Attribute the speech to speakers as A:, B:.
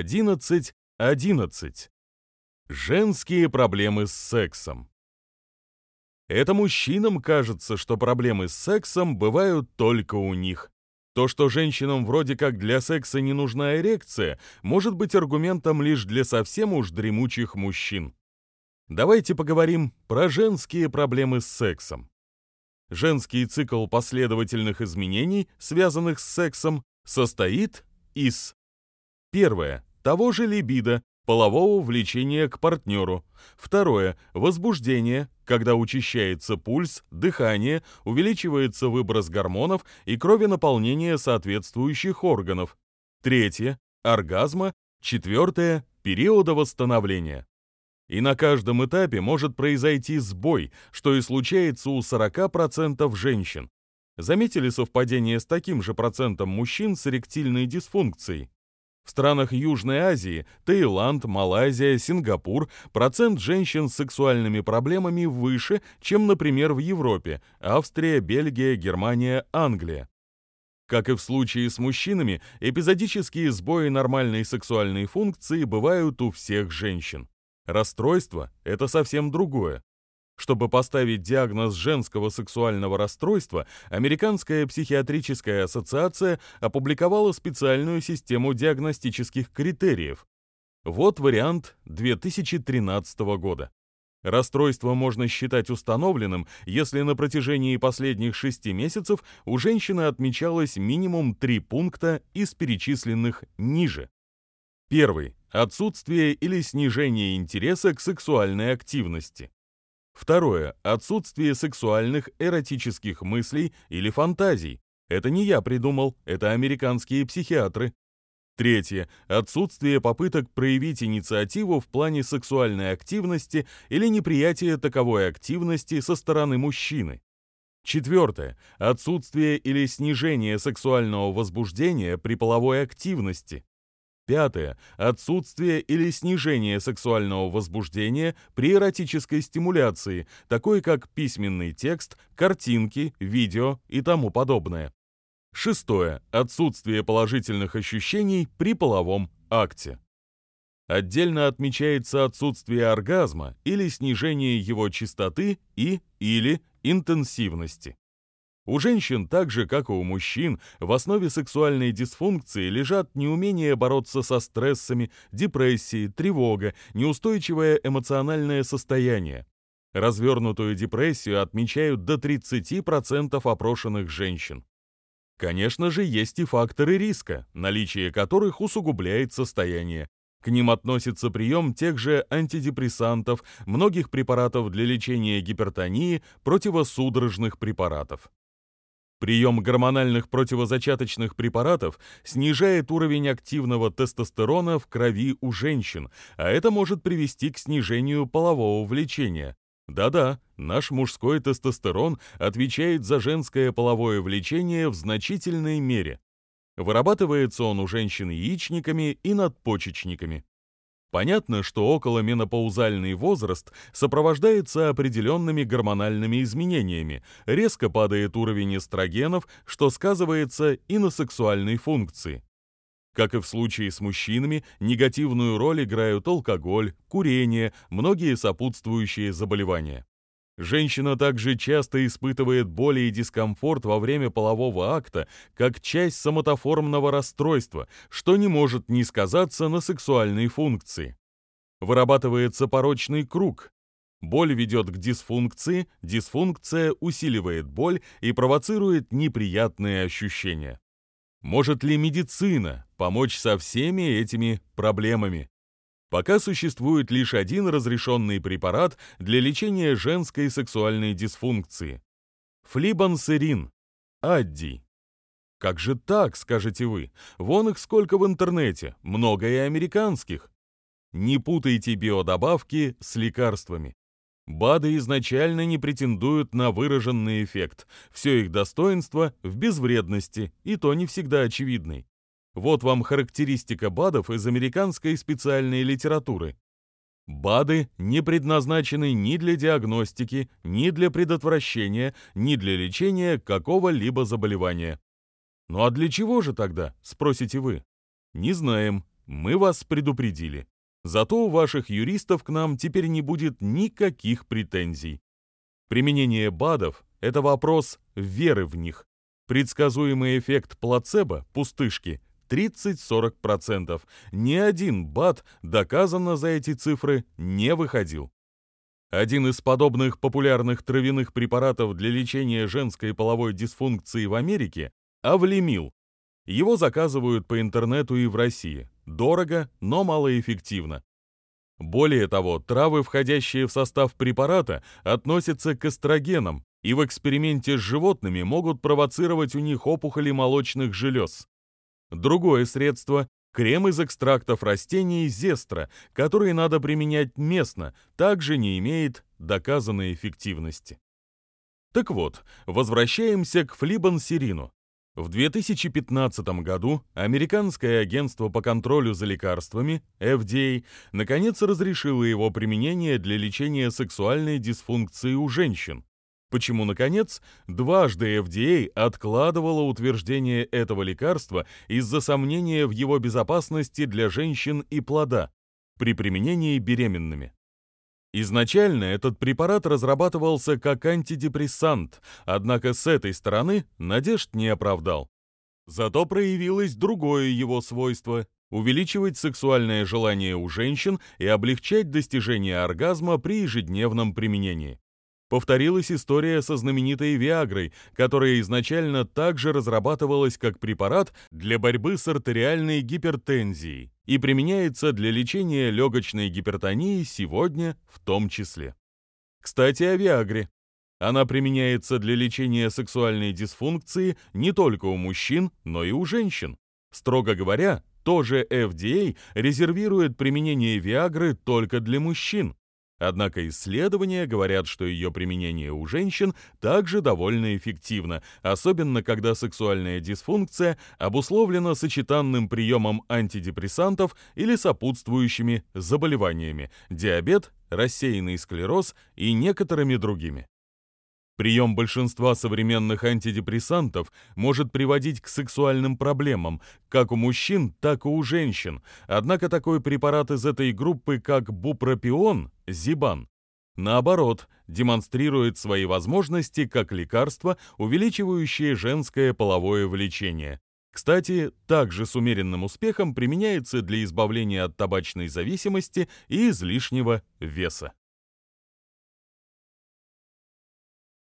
A: 11.11. Женские проблемы с сексом. Это мужчинам кажется, что проблемы с сексом бывают только у них. То, что женщинам вроде как для секса не нужна эрекция, может быть аргументом лишь для совсем уж дремучих мужчин. Давайте поговорим про женские проблемы с сексом. Женский цикл последовательных изменений, связанных с сексом, состоит из Первое того же либидо, полового влечения к партнеру. Второе – возбуждение, когда учащается пульс, дыхание, увеличивается выброс гормонов и кровенаполнение соответствующих органов. Третье – оргазма. Четвертое – периода восстановления. И на каждом этапе может произойти сбой, что и случается у 40% женщин. Заметили совпадение с таким же процентом мужчин с эректильной дисфункцией? В странах Южной Азии, Таиланд, Малайзия, Сингапур процент женщин с сексуальными проблемами выше, чем, например, в Европе, Австрия, Бельгия, Германия, Англия. Как и в случае с мужчинами, эпизодические сбои нормальной сексуальной функции бывают у всех женщин. Расстройство – это совсем другое. Чтобы поставить диагноз женского сексуального расстройства, Американская психиатрическая ассоциация опубликовала специальную систему диагностических критериев. Вот вариант 2013 года. Расстройство можно считать установленным, если на протяжении последних шести месяцев у женщины отмечалось минимум три пункта из перечисленных ниже. Первый. Отсутствие или снижение интереса к сексуальной активности. Второе. Отсутствие сексуальных эротических мыслей или фантазий. Это не я придумал, это американские психиатры. Третье. Отсутствие попыток проявить инициативу в плане сексуальной активности или неприятие таковой активности со стороны мужчины. Четвертое. Отсутствие или снижение сексуального возбуждения при половой активности. Пятое. Отсутствие или снижение сексуального возбуждения при эротической стимуляции, такой как письменный текст, картинки, видео и тому подобное. Шестое. Отсутствие положительных ощущений при половом акте. Отдельно отмечается отсутствие оргазма или снижение его частоты и или интенсивности. У женщин, так же как и у мужчин, в основе сексуальной дисфункции лежат неумение бороться со стрессами, депрессией, тревога, неустойчивое эмоциональное состояние. Развернутую депрессию отмечают до 30% опрошенных женщин. Конечно же, есть и факторы риска, наличие которых усугубляет состояние. К ним относится прием тех же антидепрессантов, многих препаратов для лечения гипертонии, противосудорожных препаратов. Прием гормональных противозачаточных препаратов снижает уровень активного тестостерона в крови у женщин, а это может привести к снижению полового влечения. Да-да, наш мужской тестостерон отвечает за женское половое влечение в значительной мере. Вырабатывается он у женщин яичниками и надпочечниками. Понятно, что околоменопаузальный возраст сопровождается определенными гормональными изменениями, резко падает уровень эстрогенов, что сказывается и на сексуальной функции. Как и в случае с мужчинами, негативную роль играют алкоголь, курение, многие сопутствующие заболевания. Женщина также часто испытывает боли и дискомфорт во время полового акта как часть соматоформного расстройства, что не может не сказаться на сексуальной функции. Вырабатывается порочный круг. Боль ведет к дисфункции, дисфункция усиливает боль и провоцирует неприятные ощущения. Может ли медицина помочь со всеми этими проблемами? Пока существует лишь один разрешенный препарат для лечения женской сексуальной дисфункции. Флибансерин. Адди. Как же так, скажете вы? Вон их сколько в интернете, много и американских. Не путайте биодобавки с лекарствами. БАДы изначально не претендуют на выраженный эффект. Все их достоинство в безвредности, и то не всегда очевидный. Вот вам характеристика БАДов из американской специальной литературы. БАДы не предназначены ни для диагностики, ни для предотвращения, ни для лечения какого-либо заболевания. Ну а для чего же тогда, спросите вы? Не знаем, мы вас предупредили. Зато у ваших юристов к нам теперь не будет никаких претензий. Применение БАДов – это вопрос веры в них. Предсказуемый эффект плацебо, пустышки, 30-40%. Ни один БАД, доказанно за эти цифры, не выходил. Один из подобных популярных травяных препаратов для лечения женской половой дисфункции в Америке – Авлемил. Его заказывают по интернету и в России. Дорого, но малоэффективно. Более того, травы, входящие в состав препарата, относятся к эстрогенам и в эксперименте с животными могут провоцировать у них опухоли молочных желез. Другое средство – крем из экстрактов растений зестра, который надо применять местно, также не имеет доказанной эффективности. Так вот, возвращаемся к флибансерину. В 2015 году Американское агентство по контролю за лекарствами, FDA, наконец разрешило его применение для лечения сексуальной дисфункции у женщин. Почему, наконец, дважды FDA откладывало утверждение этого лекарства из-за сомнения в его безопасности для женщин и плода при применении беременными? Изначально этот препарат разрабатывался как антидепрессант, однако с этой стороны надежд не оправдал. Зато проявилось другое его свойство – увеличивать сексуальное желание у женщин и облегчать достижение оргазма при ежедневном применении. Повторилась история со знаменитой Виагрой, которая изначально также разрабатывалась как препарат для борьбы с артериальной гипертензией и применяется для лечения легочной гипертонии сегодня в том числе. Кстати, о Виагре. Она применяется для лечения сексуальной дисфункции не только у мужчин, но и у женщин. Строго говоря, тоже FDA резервирует применение Виагры только для мужчин, Однако исследования говорят, что ее применение у женщин также довольно эффективно, особенно когда сексуальная дисфункция обусловлена сочетанным приемом антидепрессантов или сопутствующими заболеваниями – диабет, рассеянный склероз и некоторыми другими. Прием большинства современных антидепрессантов может приводить к сексуальным проблемам, как у мужчин, так и у женщин. Однако такой препарат из этой группы, как бупропион, Зибан, наоборот, демонстрирует свои возможности как лекарство, увеличивающее женское половое влечение. Кстати, также с умеренным успехом применяется для избавления от табачной зависимости и излишнего веса.